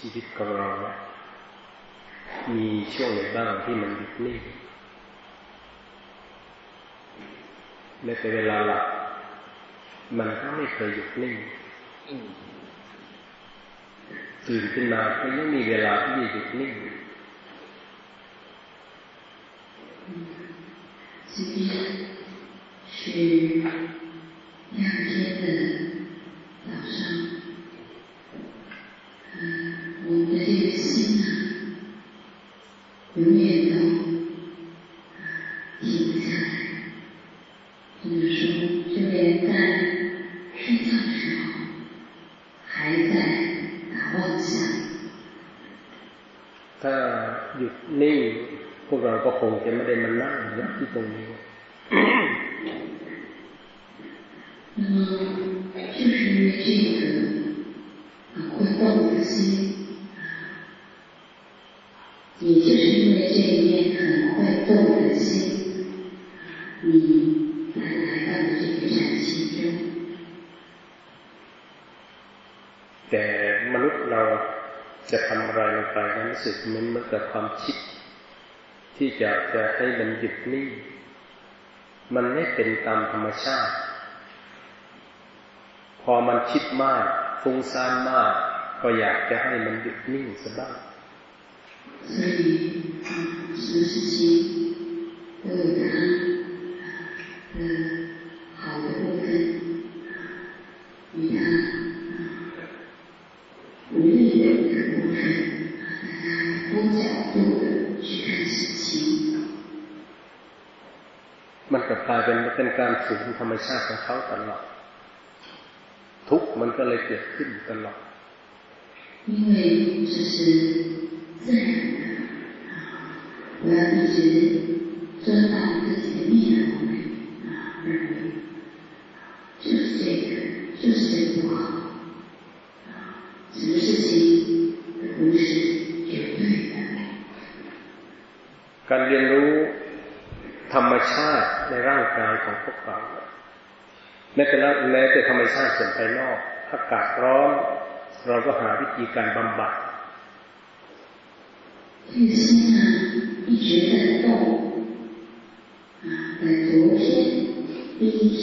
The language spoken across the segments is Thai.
ชีวิตของเรามีช่วงไหนบ้างที่มันหยุดนิ่งแม้แต่เวลาหลับมันก็ไม่เคยหยุดนิ่งตื่นขึ้นมาก็ยังมีเวลาที่จะหยุดนิ่ง今天是第二天的 ห้มันหยุดนิ่งมันไม่เป็นตามธรรมชาติพอมันคิดมากฟุ้งซ่านมาก ก็อยากจะให้มันหยุดนิ่งสักบ้าง所以，什么事情都有它的好 เป็นเป็นการฝืนธรรมชาติของเขาตลอดทุกมันก็เลยเกิดขึ้นตลอด因为这是自然的，我要一直 ม้แต่แม้แต่ธรรมชาติส่วนภายนอกอากาศร้อน เราก็หาวิธีการบำบัด这个心呢一直在动啊，在昨天第一天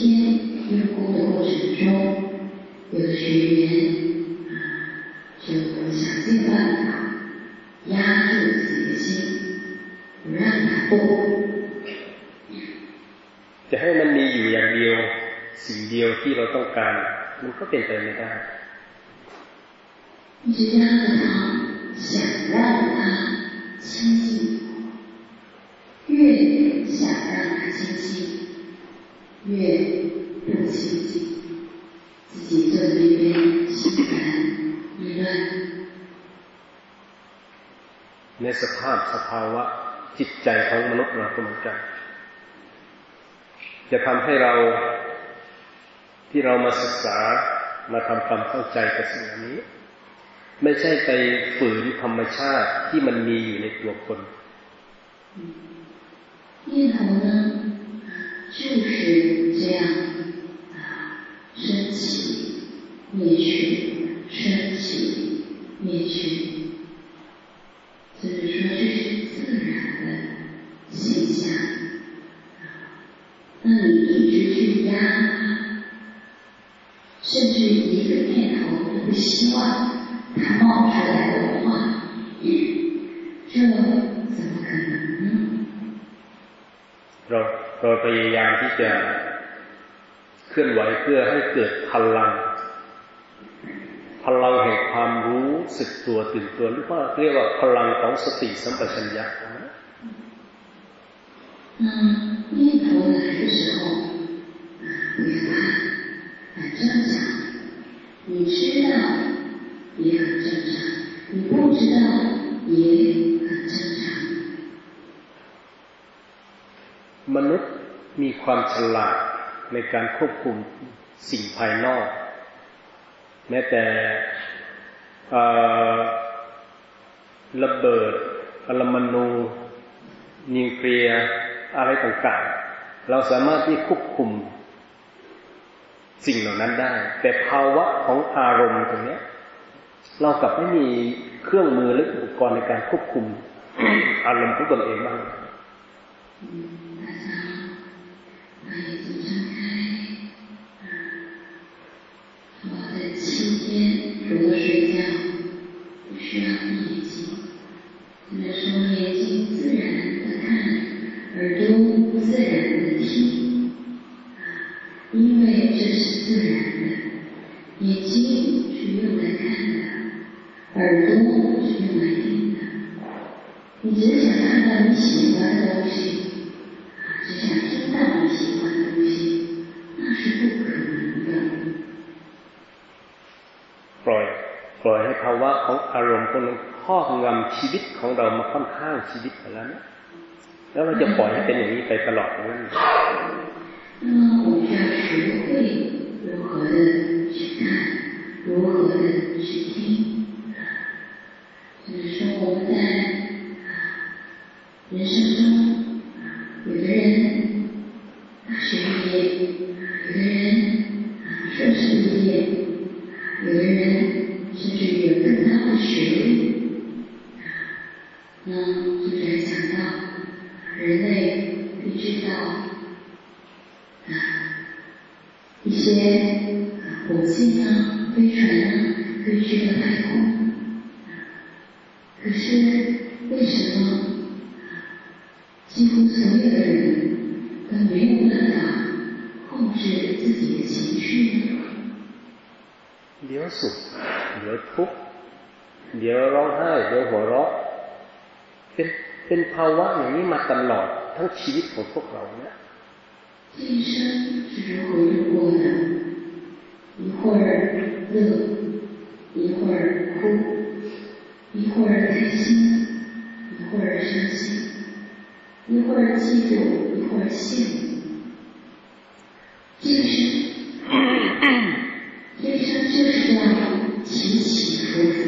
用功的过程中，有的学员啊就想尽办法压住自己的心，不让它动。จะให้มันมีอยู่อย่างเดียว สิ่งเดียวที่เราต้องการมันก็เป็นไปไม่ได้一直压着他，想让他清净，越想让他清净，越不清净，自己坐在那边心烦意乱。ในสภาพสภาวะจิตใจของมนุษย์เราก็เหมือนกันจะทำให้เรา ที่เรามาศึกษามาทำความเข้าใจกับสิ่งนี้ ไม่ใช่ไปฝืนธรรมชาติที่มันมีอยู่ในตัวคน念头呢，就是这样啊，升起、灭去，升起、灭去，所以说这是自然的现象。那你一直去压它， 甚至一个念头都不希望它冒出来的话，这怎么可能呢？เราเราพยายามที่จะเคลื่อนไหวเพื่อให้เกิดพลัง พลังแห่งความรู้สึกตัวตื่นตัวหรือว่าเรียกว่าพลังของสติสัมปชัญญะ嗯，念头来的时候， 知道也很正常，你不知道也很正常。มนุษย์มีความฉลาดในการควบคุมสิ่งภายนอก แม้แต่ระเบิดปรมาณูนิวเคลียร์อะไรต่างๆ เราสามารถที่ควบคุม สิ่งเหล่านั้นได้ แต่ภาวะของอารมณ์ตรงนี้ เรากลับไม่มีเครื่องมือหรืออุปกรณ์ในการควบคุมอารมณ์ของตนเองบ้าง七天除了睡觉，不需要闭眼睛。这时候眼睛自然的看，耳朵自然的听， 的，耳朵是用来听的。你只想看到你喜欢的东西，只想听到你喜欢的东西，那是不可能的。ปล่อยปล่อยให้ภาวะของอารมณ์พวกนั้นครอบงำชีวิตของเรามาค่อนข้างชีวิตไปแล้วนะแล้วเราจะปล่อยให้เป็นอย่างนี้ไปตลอดนั้น那么我们要学会如何的去看，如何的 Yeah.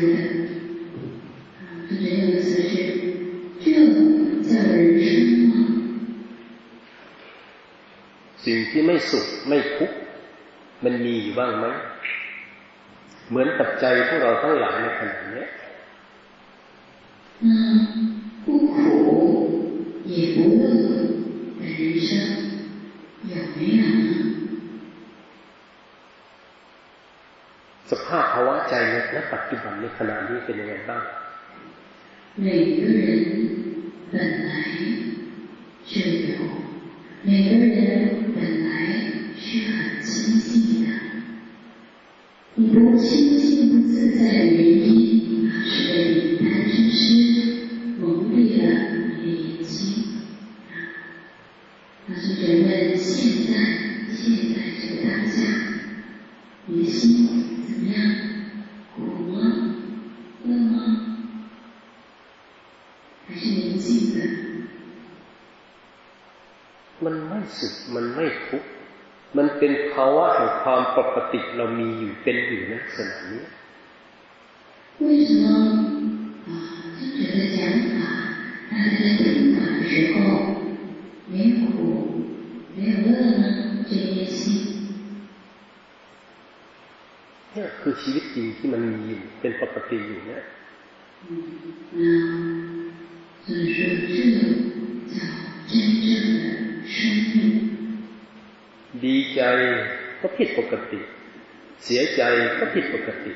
สิ่งที่ไม่สุขไม่ทุกข์มันมีอยู่บ้างไหม เหมือนปัจจัยพวกเราทั้งหลายในขณะนี้ 每个人本来就有，每个人本来是很清净的。你的清。 เรามีอยู่เป็นอยู่ในขณะนี้为什么啊真觉的讲法大家在听法的时候没有苦没有乐呢这件事นี่คือชีวิตจริงที่มันมีอยู่เป็นปกติอยู่เนี่ย所以说这叫真正的生命ดีใจก็ผิดปกติ เสียใจก็ผิดปกติ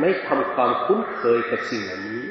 ไม่ไม่ทำความคุ้นเคยกับสิ่งเหล่านี้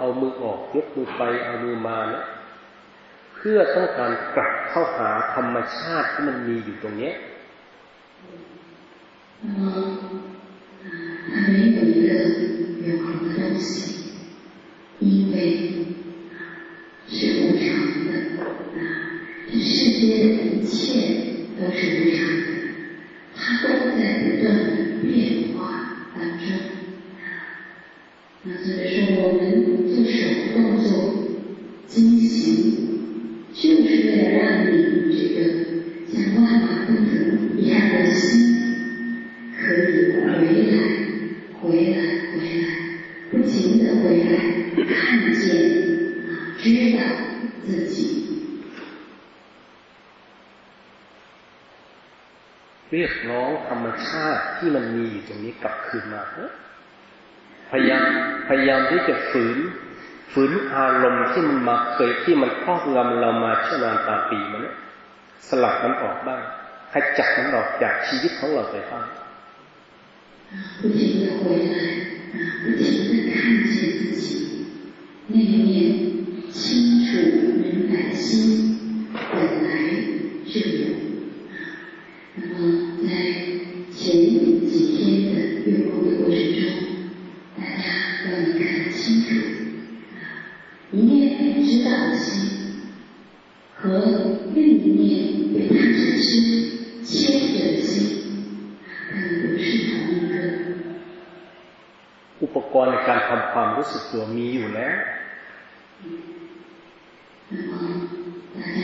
เข้าเอามือออก ยกมือไปเอามือมาเนี่ยเพื่อต้องการกลับเข้าหาธรรมชาติที่มันมีอยู่ตรงนี้那么啊，它没有一个永恒的东西，因为是无常的啊，这世界的一切都是无常的，它都在不断的变化当中。 那所以说，我们做手动作精行，就是为了让你这个像万马奔腾一样的心，可以回来，回来，回来，不停的回来，看见啊，知道自己。เรียกร้องธรรมชาติที่มันมีอยู่ตรงนี้กลับคืนมาพยายาม พยายามที่จะฝืนฝืนอารมณ์ที่มันมาเคยที่มันครอบงำเรามาชั่วนานตาปีมันเนี่ยสลัดมันออกบ้างให้จับมันออกจากชีวิตของเราไปบ้าง不停的回来啊，不停的看见自己内面清楚明白心 รู้สึกตัวมีอยู่แล้ว那么大家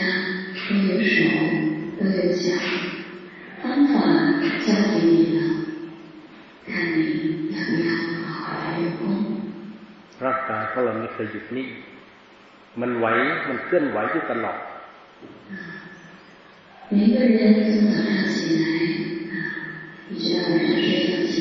都有手，都有脚，方法教给你了，看你要不要。ร่างกายของเราไม่เคยหยุดนิ่ง มันไหว มันเคลื่อนไหวอยู่ตลอด每个人从早上起来啊，一直到晚上睡觉前，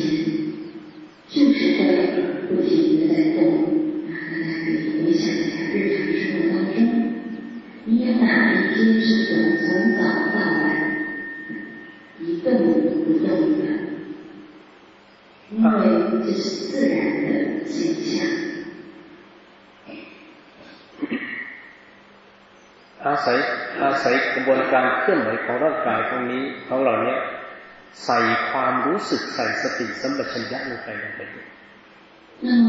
นี้ของเราเนี้ยใส่ความรู้สึกใส่สติสัมปชัญญะลงไปลงไปด้วย那么，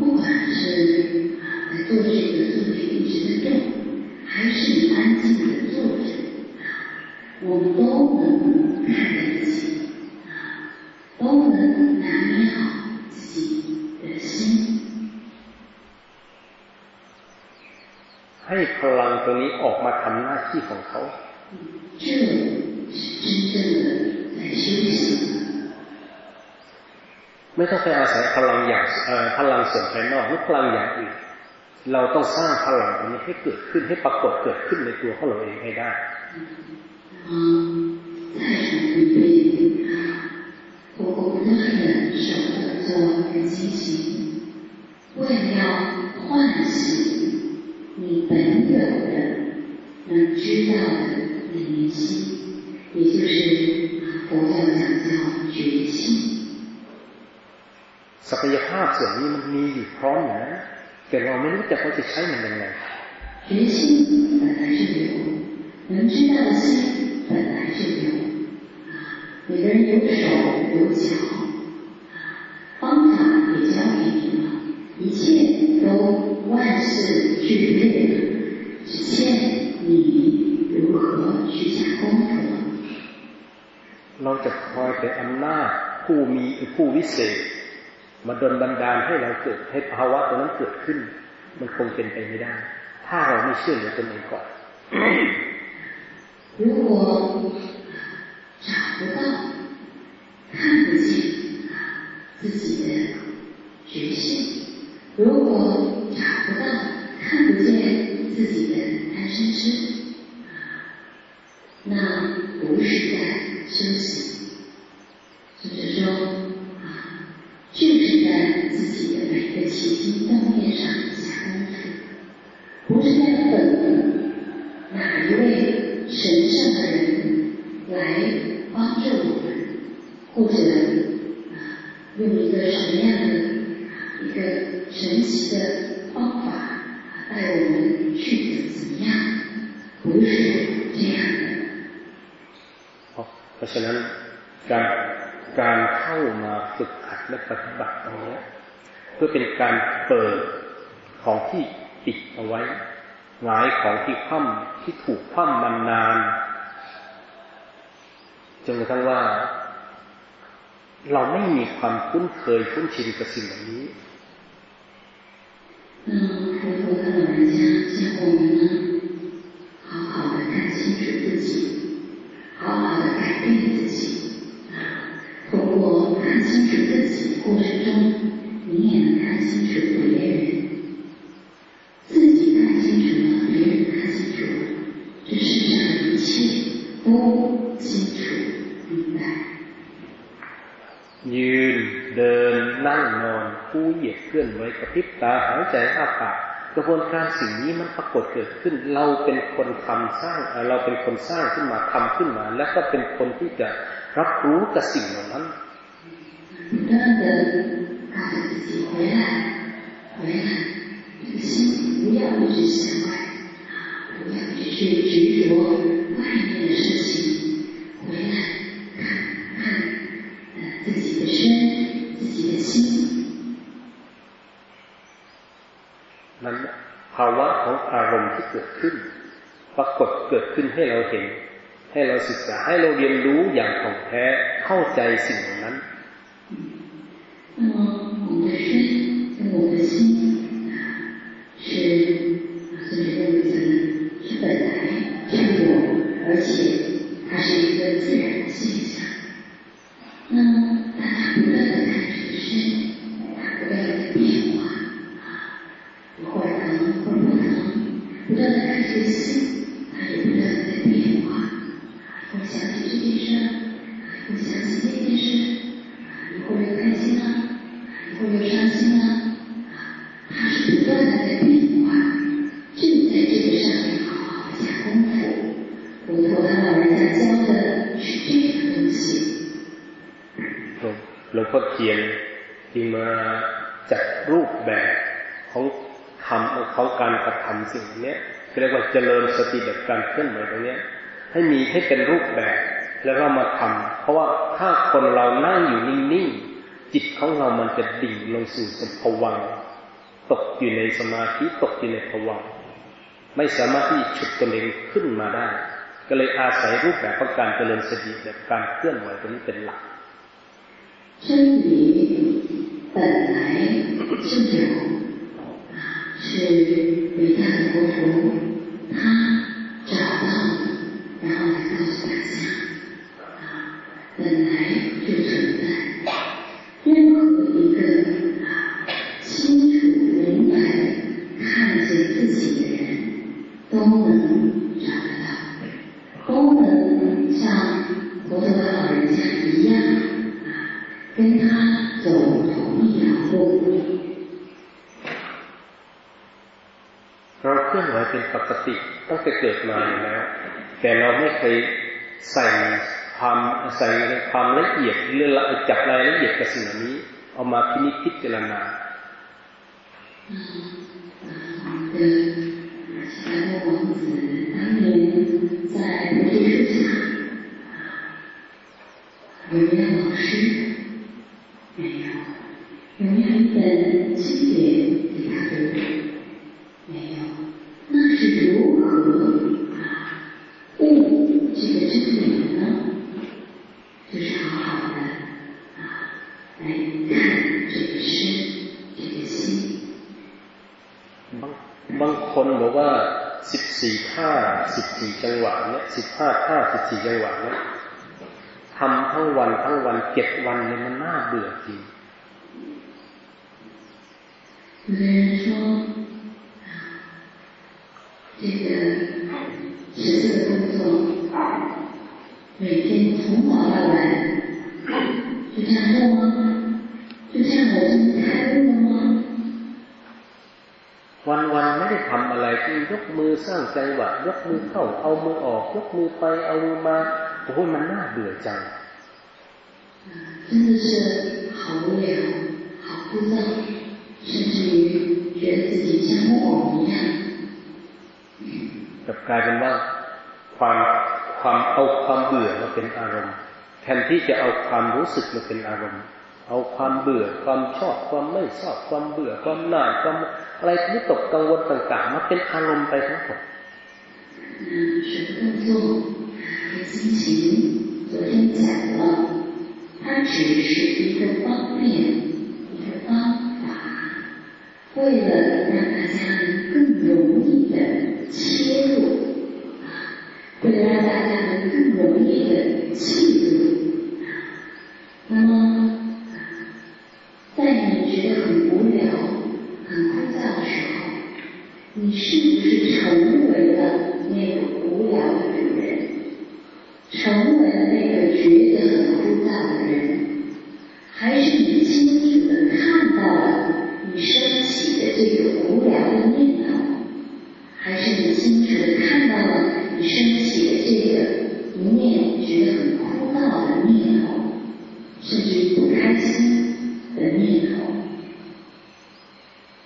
不管是在做这个做这个一直在动，还是你安静的坐着，我们都能看得起啊，都能拿捏好自己的心。ให้พลังตัวนี้ออกมาทำหน้าที่ของเขา ไม่ต้องไปอาศัยพลังอย่างพลังส่วนภายนอกหรือพลังอย่างอื่น เราต้องสร้างพลังตัวนี้ให้เกิดขึ้นให้ปรากฏเกิดขึ้นในตัวของเราเองให้ได้我不断的手的做跟进行，为了要唤醒你本有的能知道的 那念心，也就是佛教讲叫觉性。ศักยภาพส่วนนี้มันมีอยู่พร้อมอยู่นะแต่เราไม่รู้จักว่าจะใช้มันยังไง觉性本来就有，能知道的心本来就有。啊，每个人有手有脚，啊，方法也教给你了，一切都。万事俱备了， 如何去下功夫。เราจะคอยแต่อำนาจผู้มีผู้วิเศษมาดลบันดาลให้เราเกิดให้ภาวะตรงนั้นเกิดขึ้น มันคงเป็นไปไม่ได้ ถ้าเราไม่เชื่อเหลือตนเองก่อน如果找不到看不见自己的觉性，如果找不到、看不见自己的贪嗔痴， 那不是在修行，就是说啊，就是在自己的每个起心动念上下功夫，不是在等哪一位神圣的人来帮助我们，或者啊用一个什么样的 ราะฉะนั้นการการเข้ามาฝึกหัดและปฏิบัติตรงนี้เพื่อเป็นการเปิดของที่ปิดเอาไว้หงายของที่คว่ำที่ถูกคว่ำมานานจนกระทั่งว่า เราไม่มีความคุ้นเคยคุ้นชินกับสิ่งเหล่านี้那佛陀的老人家教我们 楚自己过程中，你也能看清楚别人。自己看清楚了，别人看清楚了，这世上的一切都清楚明白。ยืนเดินนั่งนอนผู้เหยียดเคลื่อนไหวกระพริบตาหายใจอ้าปากกระบวนการสิ่งนี้มันปรากฏเกิดขึ้น เราเป็นคนทำสร้างเราเป็นคนสร้างขึ้นมาทำขึ้นมา แล้วก็เป็นคนที่จะรับรู้กับสิ่งเหล่านั้น 不断的告诉自己回来，回来，这个心不要一直向外，不要一直去执着外面的事情，回来看看呃自己的身，自己的心。นั้นภาวะของอารมณ์ที่เกิดขึ้น ปรากฏเกิดขึ้นให้เราเห็น ให้เราศึกษาให้เราเรียนรู้อย่างของแท้เข้าใจสิ่งนั้น 那么我们的身跟我们的心是啊，所以认为咱们是本来是我，而且它是一个自然的现象。那么大家不断的看这个身，它不断的在变化啊，一会儿疼，一会儿不疼，不断的看这个心， จริญสติแบบการเคลื่อนไหวตรงนี้ให้มีให้เป็นรูปแบบ แล้วเรามาทำ เพราะว่าถ้าคนเรานั่งอยู่นิ่งๆจิตของเรามันจะดิ่งลงสู่สภวังตกอยู่ในสมาธิตกอยู่ในภวังไม่สามารถที่ฉุดตัวเองขึ้นมาได้ ก็เลยอาศัยรูปแบบของการเจริญสติแบบการเคลื่อนไหวตรงนี้เป็นหลัก真理本来就有，啊，是伟大的佛陀 ติตั้งแต่เกิดมาแล้ว แต่เราไม่เคยใส่ความใส่ในความละเอียดเรื่องละจับรายละเอียดกับสิ่งนี้เอามาพินิจพิจารณา的西安王子当年在菩提树下，有一位老师没有，有没有一本经典给他读？ 没有，那是如何啊悟这个真理的呢？就是好好的啊来看这个身，这个心。บางบางคนบอกว่าสิบสี่ท่าสิบสี่จังหวะเนี่ยสิบห้าท่าสิบสี่จังหวะเนี่ยทำทั้งวันทั้งวันเจ็ดวันเนี่ยมันน่าเบื่อจริง有的人说， 这个十四个动作，每天从早到晚，就这样做吗？就像我这么开悟了吗？ ทำอะไรที่ยกมือสร้างใจหวะยกมือเข้าเอามือออก ยกมือไปเอามือมาโอ้ยมันน่าเบื่อจัง真的是好无聊，好枯燥，甚至于觉得自己像木偶一样。 กับกลายเป็นว่าความความเอาความเบื่อมาเป็นอารมณ์แทนที่จะเอาความรู้สึกมาเป็นอารมณ์ เอาความเบื่อความชอบความไม่ชอบความเบื่อความหน่ายความอะไรที่ตกกังวลต่างๆมาเป็นอารมณ์ไปทั้งหมด什么动作和心情昨天讲了它只是一个方面一个方法为了让大家能更容易的 切入为了让大家能更容易的记住，那么，在你觉得很无聊、很枯燥的时候，你是不是成为了那个无聊的主人？成为了那个觉得很枯燥的人？还是你清楚的看到了你升起的这个无聊的念头？ 还是你清楚的看到了？你升起的这个一念觉得很枯燥的念头，甚至于不开心的念头。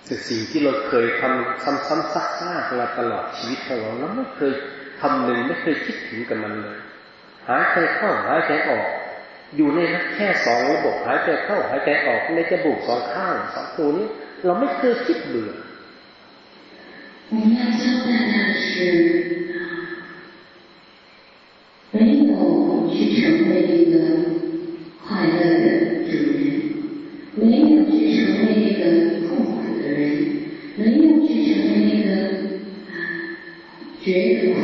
แต่สิ่งที่เราเคยทำซ้ำๆซักๆมาตลอดชีวิตของเราเราไม่เคยทำหนึ่งไม่เคยคิดถึงกับมันเลยหายใจเข้าหายใจออก อยู่ในแค่สองระบบหายใจเข้าหายใจออกในจมูกสองข้างสองตัวนี้ เราไม่เคยคิดเบื่อ 我们要交代的是。没有去成为那个快乐的主人，没有去成为那个痛苦的人，没有去成为那个觉得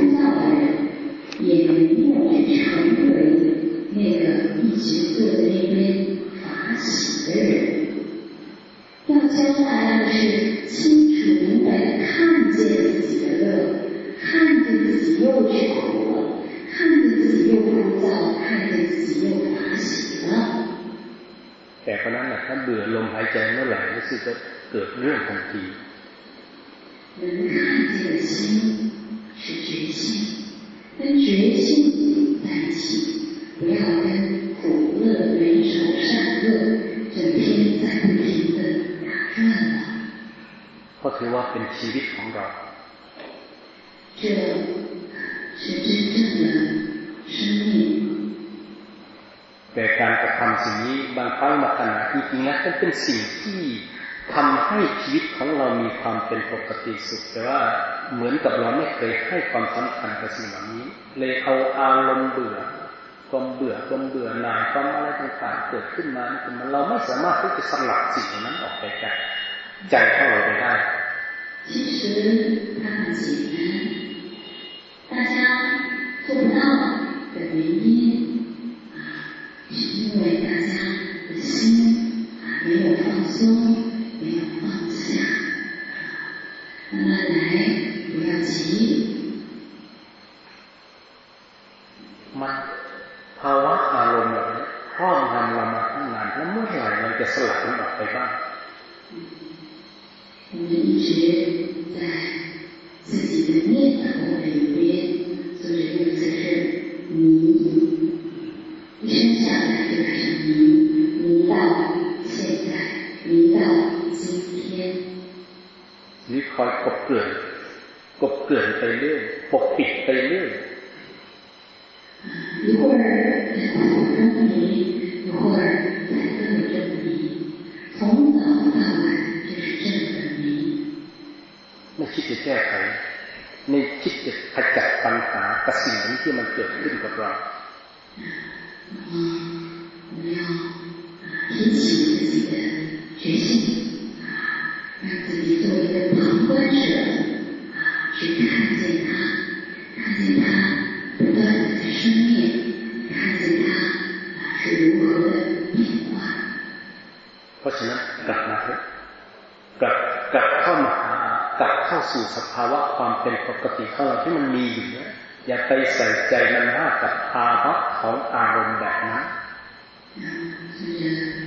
ให้ชีวิตของเรามีความเป็นปกติสุขแต่ว่าเหมือนกับเราไม่เคยให้ความสำคัญกับสิ่งเหล่านี้ เลยเอาอารมณ์เบื่อความเบื่อความเบื่อหน่ายความอะไรต่างๆเกิดขึ้นมานี่มันเราไม่สามารถที่จะสลัดสิ่งนั้นออกไปจากใจของเราไปได้其实它很简单大家做不到的原因啊，是因为大家的心啊没有放松， 慢慢来，不要急。มันภาวะอารมณ์แบบนี้ครอบงำเรามาตั้งนานแล้วเมื่อไหร่มันจะสลัดมันออกไปบ้าง我们一直 提起自己的决心啊，让自己作为一个旁观者啊，去看见它，看见它不断的在生灭，看见它啊是如何的变化。เพราะฉะนั้นกลับมาเถอะกลับกลับเข้ามากลับเข้าสู่สภาวะความเป็นปกติของเราที่มันมีอยู่เนี่ยอย่าไปใส่ใจมันมากกับภาวะของอารมณ์แบบนั้น说回来了，回来了，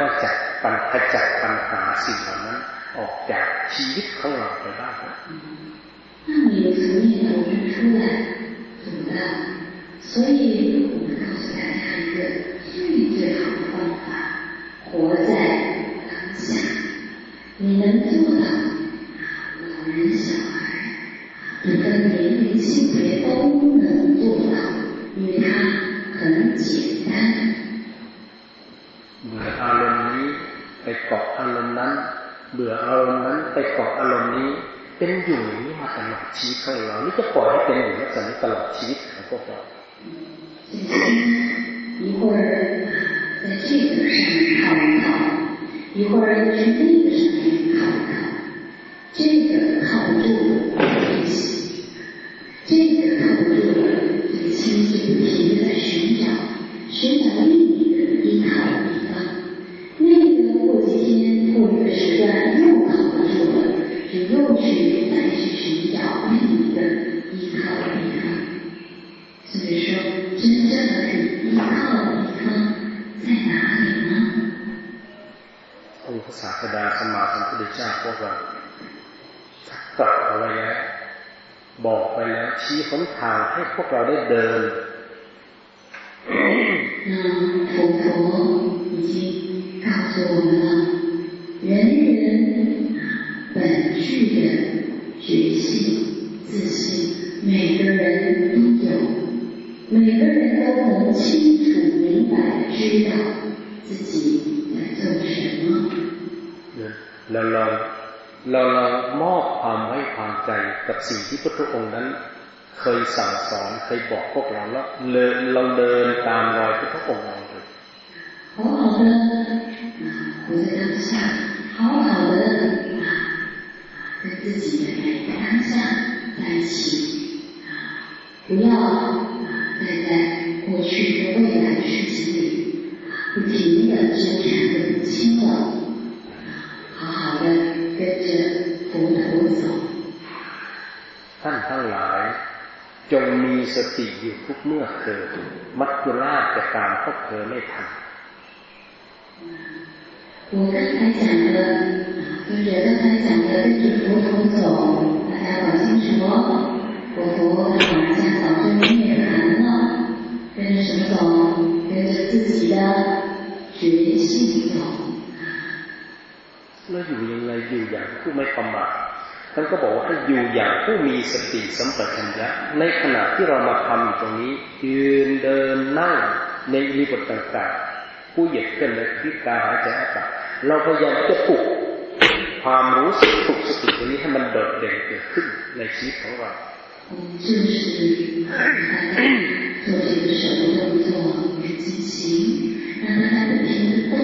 ก็จัดปัญหาจัดปัญหาสิ่งเหล่านั้นออกจากชีวิตของเราไปได้那你从念头中出来，怎么办？所以我们告诉大家一个最最好的方法：活在当下。你能做到，老人、小孩，不分年龄、性别都能做到，因为它很简单。 เบื่ออารมณ์นี้ไปเกาะอารมณ์นั้น เบื่ออารมณ์นั้นไปเกาะอารมณ์นี้ เป็นอยู่อย่างนี้มาตลอดชีวิตของเรานี่จะปล่อยให้เป็นอยู่ลักษณะตลอดชีวิตของพวกเรา一会儿在这个上面靠一靠，一会儿又去那个上面靠一靠，这个靠不住了，这个靠不住了，这个心就不停的在寻找，寻找另 了，就又去再去寻找另一个依靠的地方。所以说，真正的依靠的地方在哪里呢？องค์พระศาสดาสมมาสัมพุทธเจ้าพวกเราตรัสเอาไว้แล้วบอกไปแล้วชี้หนทางให้พวกเราได้เดิน那佛陀已经告诉我们了，人人本 具的觉性、自信，每个人都有。每个人都能清楚明白知道自己在做什么。เราเราเราเรามอบความไว้วางใจกับสิ่งที่พระองค์นั้น เคยสั่งสอนเคยบอกพวกเราแล้วเลยเราเดินตามรอยพระองค์เราเลย好好的活在当下， 己的每个当下在一起，不要。在在过去和未来的事情里，不停的纠缠的不清了，好好的跟着佛陀走。ท่านทั้งหลายจงมีสติอยู่ทุกเมื่อเกิดมัจจุราชจะตามพวกเธอไม่ทัน我刚才讲的， 跟着刚才讲的跟着佛陀走，大家搞清楚哦。佛陀他马上早就涅盘了，跟着什么走？跟着自己的觉性走。แล้วอยู่ยังไงอยู่อย่างผู้ไม่ประมาทท่านก็บอกว่าให้อยู่อย่างผู้มีสติสัมปชัญญะในขณะที่เรามาทำอยู่ตรงนี้ยืนเดินนั่งในอิบทต่างๆผู้เหยียดขึ้นและพิการหายใจอากาศเราพยายามจะปลุก ความรู้สึกปลุกสติตรงนี้ให้มันโดดเด่นเกิดขึ้นในชีวิตของเรา我们正式大家做这个手的动作，去进行，让大家不停的动，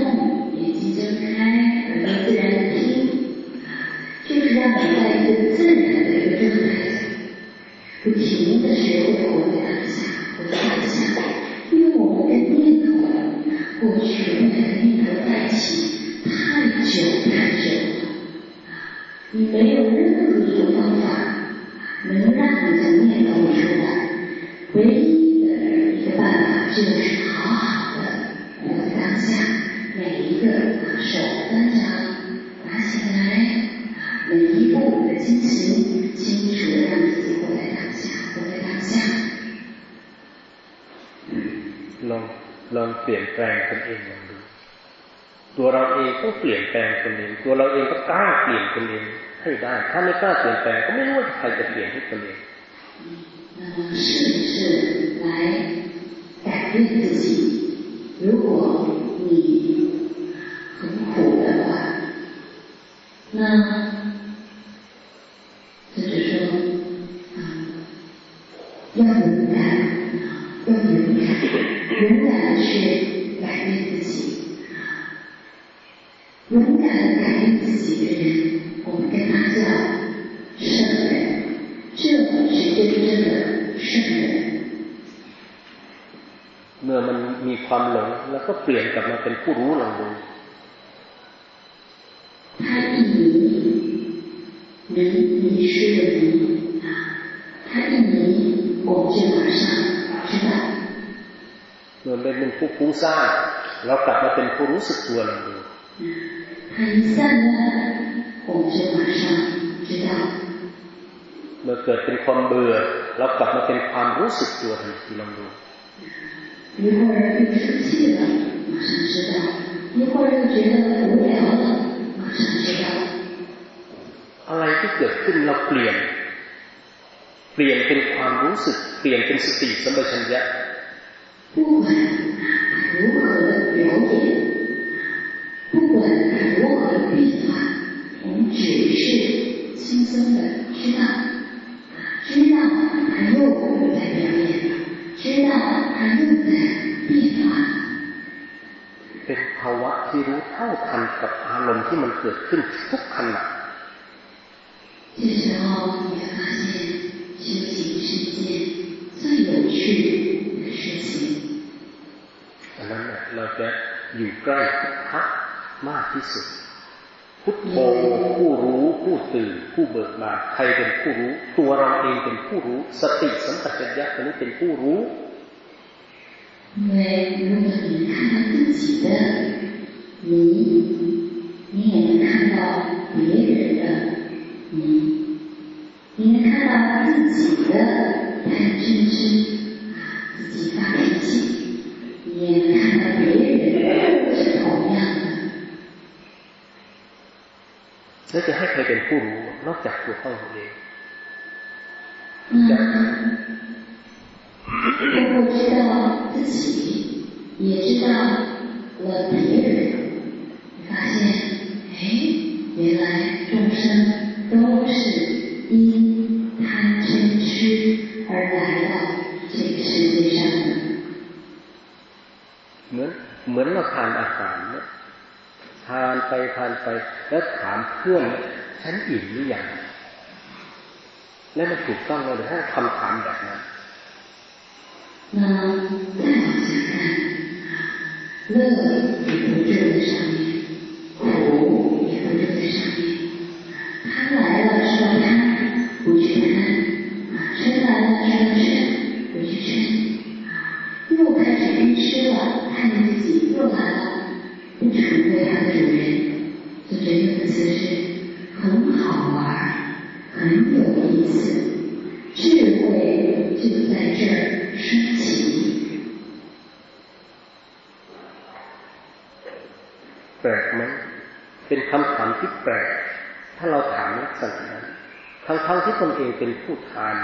เมื่อมันมีความหลงแล้วก็เปลี่ยนกลับมาเป็นผู้รู้ลองดู他一迷，人迷失的迷啊，他一迷，我们就马上知道。เมื่อเป็นผู้ฟุ้งซ่านเรากลับมาเป็นผู้รู้สึกตัวลองดู他一散呢，我们就马上知道。เมื่อเกิดเป็นความเบื่อเรากลับมาเป็นความรู้สึกตัวทันทีลองดู 一会儿又生气了，马上知道；一会儿又觉得无聊了，马上知道。อะไรที่เกิดขึ้นเราเปลี่ยน เปลี่ยนเป็นความรู้สึก เปลี่ยนเป็นสติสัมปชัญญะ不管如何 กับอารมณ์ที่มันเกิดขึ้นทุกขณะ这时候你会发现修行世界最有趣的事情อันนั้นเราจะอยู่ใกล้พุทธะมากที่สุด พุทโธผู้รู้ผู้ตื่นผู้เบิกบานใครเป็นผู้รู้ ตัวเราเองเป็นผู้รู้ สติสัมปชัญญะนี้เป็นผู้รู้因为如果你能看到自己的 你，你也能看到别人的你，你能看到自己的贪嗔痴啊，自己发脾气，你也能看到别人的是同样的。แล้วจะให้ใครเป็นผู้รู้นอกจากตัวเราเอง通过知道自己，也知道了别人，你 发现，哎，原来众生都是因贪嗔痴而来到这个世界上的。เหมือนเหมือนเราทานอาหารเนี่ยทานไปทานไปแล้วถามเพื่อนฉันอิ่มหรือยังแล้วมันถูกต้องเลยถ้าคำถามแบบนั้น那再往下看，乐也不住 成为它的主人。作者用的词是很好玩，很有意思，智慧就在这儿。升起แปลกไหมเป็นคำถามที่แปลก ถ้าเราถามลักษณะนั้นทั้งทั้งที่ตนเองเป็นผู้ทาน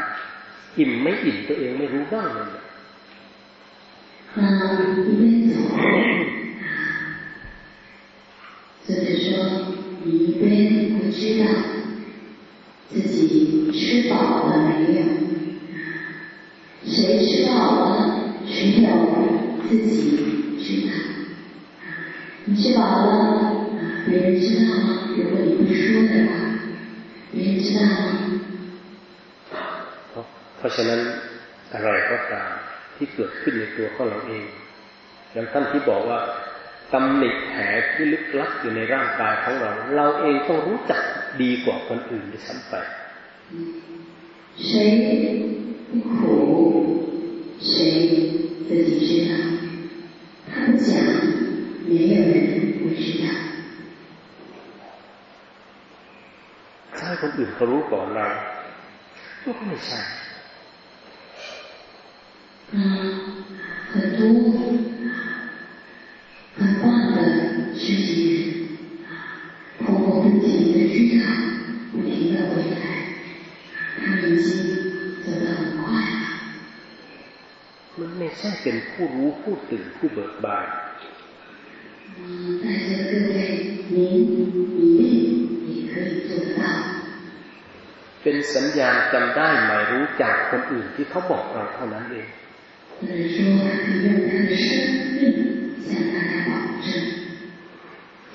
อิ่มไม่อิ่มตัวเองไม่รู้บ้างเลย啊，一 你一边不知道自己吃饱了没有。谁知道了？只有自己知道。你吃饱了，别人知道吗？如果你不说的话，别人知道吗？เพราะฉะนั้นอะไรก็ตามที่เกิดขึ้นในตัวของเราเอง อย่างท่านที่บอกว่า ตำหนิแผลที่ลึกลับอยู่ในร่างกายของเรา เราเองต้องรู้จักดีกว่าคนอื่นด้วยซ้ำไป谁苦，谁自己知道？他不讲，没有人不知道。ถ้าคนอื่นเขารู้ก่อนเราก็ไม่ใช่嗯，很多 修行人，通过不停的知道，不停的回来，他们已经。มันไม่ใช่เป็นผู้รู้ผู้ตื่นผู้เบิกบานเป็นสัญญาณจำได้หมายรู้จากคนอื่นที่เขาบอกเราเท่านั้นเอง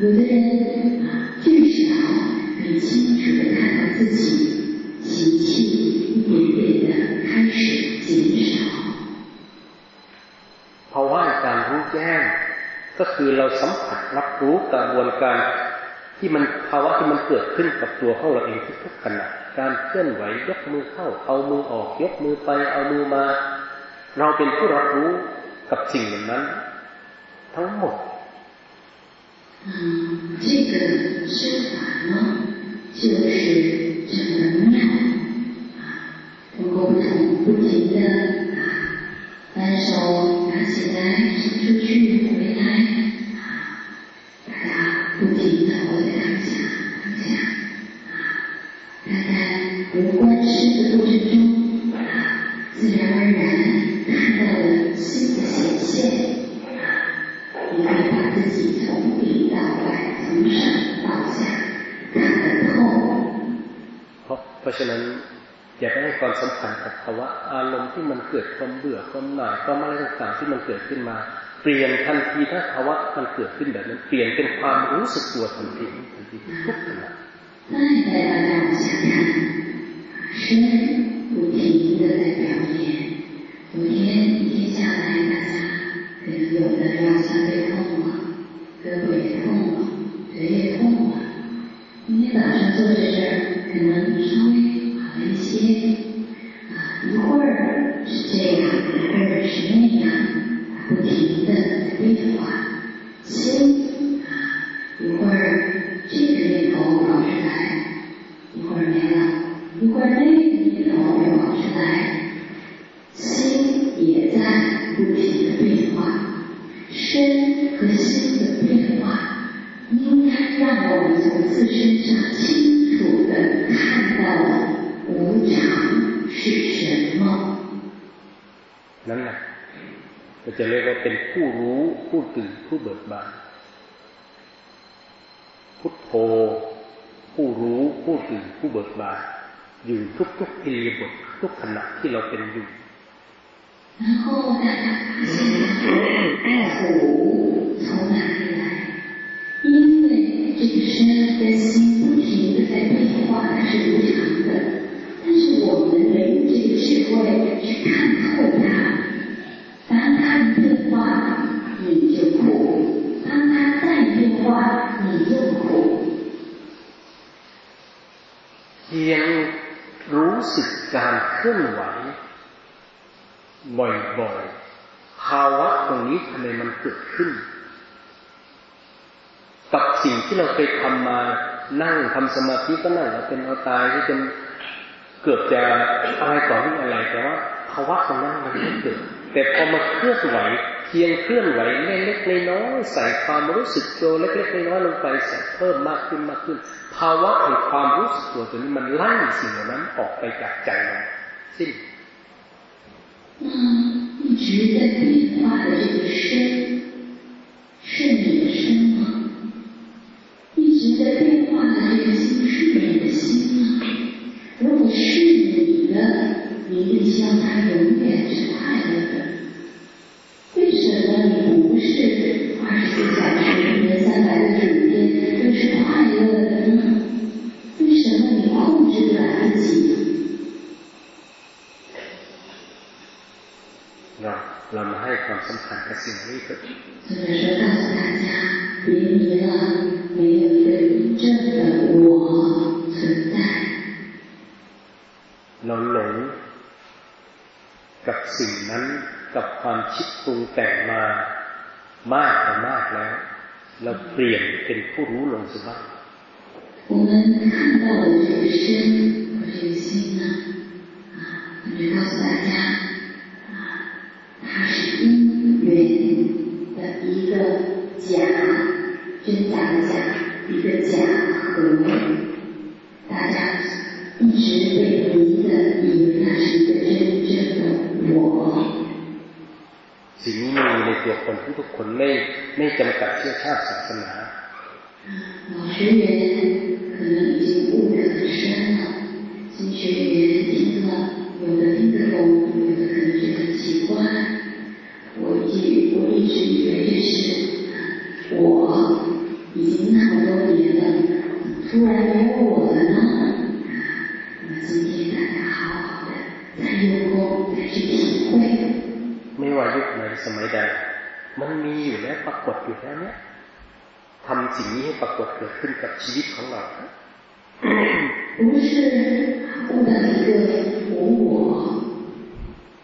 有的人至少可以清楚的看到自己习气一点点的开始减少。เพราะว่าการรู้แจ้งก็คือเราสัมผัสรับรู้กระบวนการที่มันภาวะที่มันเกิดขึ้นกับตัวของเราเองทุกๆขณะการเคลื่อนไหวยกมือเข้า เอามือออกยกมือไป เอามือมา เราเป็นผู้รับรู้กับสิ่งเหล่านั้น ทั้งหมด 嗯，这个施法呢，就是这么妙啊，通过不同不停的啊，单手拿起来，伸出去，回来啊，大家不停的活在当下，当下啊，大家。在观师 外、从上到下看得透。เพราะฉะนั้นอย่าไปให้ความสำคัญกับภาวะอารมณ์ที่มันเกิดความเบื่อความหน่ายความอะไรต่างๆที่มันเกิดขึ้นมา เปลี่ยนทันทีถ้าภาวะมันเกิดขึ้นแบบนั้นเปลี่ยนเป็นความรู้สึกตัวทันทีทันทีทุกขณะ再带大家往下看。身不停的在表演。昨天一天下来，大家可能有的腰酸背痛了，胳膊也痛了， 腿也痛了。今天早上坐在这儿，可能稍微好一些。啊，一会儿是这样，一会儿是那样，不停的在变化。心啊，一会儿这个念头跑出来，一会儿没了。一会儿那个念头又跑出来，心也在不停的变化，身和心， 我们从自身上清楚的看到了无常是什么。นั่นแหละเราจะเรียกว่าเป็นผู้รู้ผู้ตื่นผู้เบิกบานพุทโธผู้รู้ผู้ตื่นผู้เบิกบานอยู่ทุกๆอิริยาบถทุกขณะที่เราเป็นอยู่然后大家发现苦从哪里来？因 为这个身跟心不停的在变化，它是无常的。但是我们没有这个智慧去看透它。当它变化，你就苦；当它再变化，你又苦。天。รู้สึกการเคลื่อนไหวบ่อยๆภาวะตรงนี้ทำไมมันเกิดขึ้น กับสิ่งที่เราเคยทำมานั่งทำสมาธิก็นั่งแล้วเป็นเอาตายที่จนเกือบจะอะไรต่อที่อะไรแต่ว่าภาวะตรงนั้นมันไม่เกิด แต่พอมาเคลื่อนไหวเพียงเคลื่อนไหวเล็กๆน้อยๆใส่ความรู้สึกตัวเล็กๆน้อยๆลงไปใส่เพิ่มมากขึ้นมากขึ้นภาวะแห่งความรู้สึกตัวตัวนี้มันไล่สิ่งเหล่านั้นออกไปจากใจเราสิ้น那一直在变化的这个身，是你的 这颗心是你的心吗？如果是你的，一定希望它永远是快乐的。为什么你不是二十四小时、一年三百六十五天是快乐的呢？为什么你控制不了自己？所以说，告诉大家，别迷了，别。 กับสิ่งนั้นกับความคิดปรุงแต่งมามากต่อมากแล้วเราเปลี่ยนเป็นผู้รู้ลงสิบ้าง我们看到的这个身和这个心呢，啊，我就告诉大家，啊，它是因缘的一个假，真假的假，一个假合， สิ่งนี้มีในตัวคนทุกคนไม่ไม่จำกัดเชื้อชาติศาสนา 老学员可能已经悟得很深了，新学员听了，有的听得懂，有的可能觉得奇怪。我一直我一直以为这是我已经那么多年了，突然没有我了呢？那么今天大家好好的，再用功，再去体会。 สมัยใดมันมีอยู่แล้วปรากฏอยู่แล้วเนี่ยทำสิ่งนี้ให้ปรากฏเกิดขึ้นกับชีวิตของเรา 不是悟到一个无我，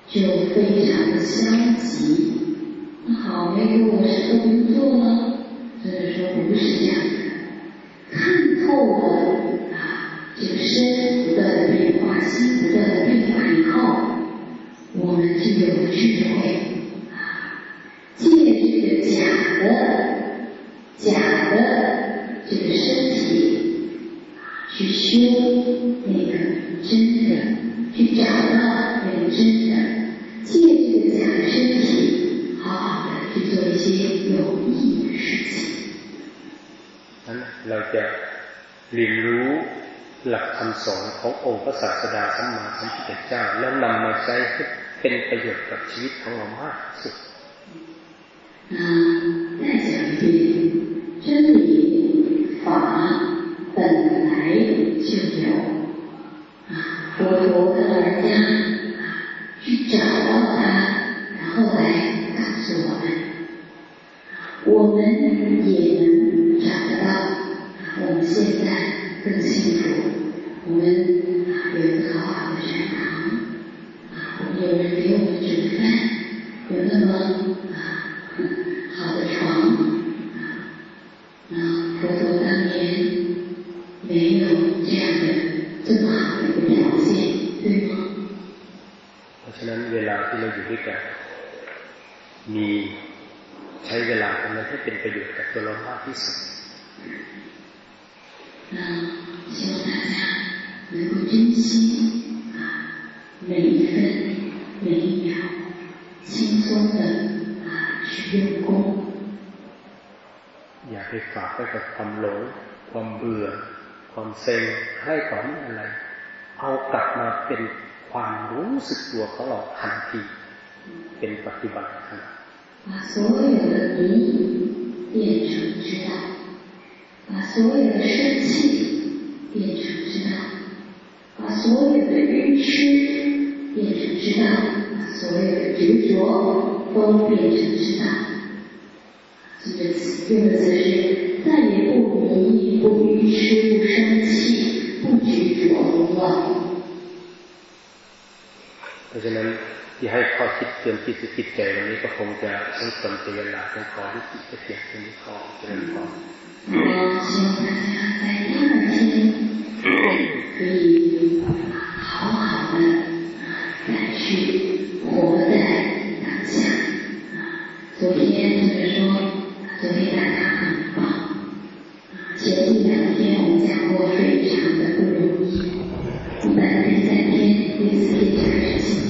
就非常的消极。那好，没有我什么不用做了？所以说不是这样的，看透了啊，这个身不断的变化，心不断的变化以后，我们就有了智慧啊，借这个 假的、假的这个身体去修那个真的，去找到那个真的，借这个假的身体，好好的去做一些有意义的事情。 นั้นเราจะเรียนรู้หลักคำสอนขององค์พระศาสดาสัมมาสัมพุทธเจ้า แล้วนำมาใช้ให้เป็นประโยชน์กับชีวิตของเรามากที่สุด Mm-hmm. 都变成知道。这个词用的词是再也不迷、不愚痴、不生气、不执着了。 เพราะฉะนั้นที่ให้ข้อคิดเตือนจิตสกิจใจวันนี้ก็คงจะต้องสนใจเวลาต้องขอที่จิตจะเสียงตรงนี้ขอเจริญพร 我希望大家在第二天可以 昨天就是说昨天大家很棒，前一两天我们讲过非常的不容易，一般第三天、第四天就开始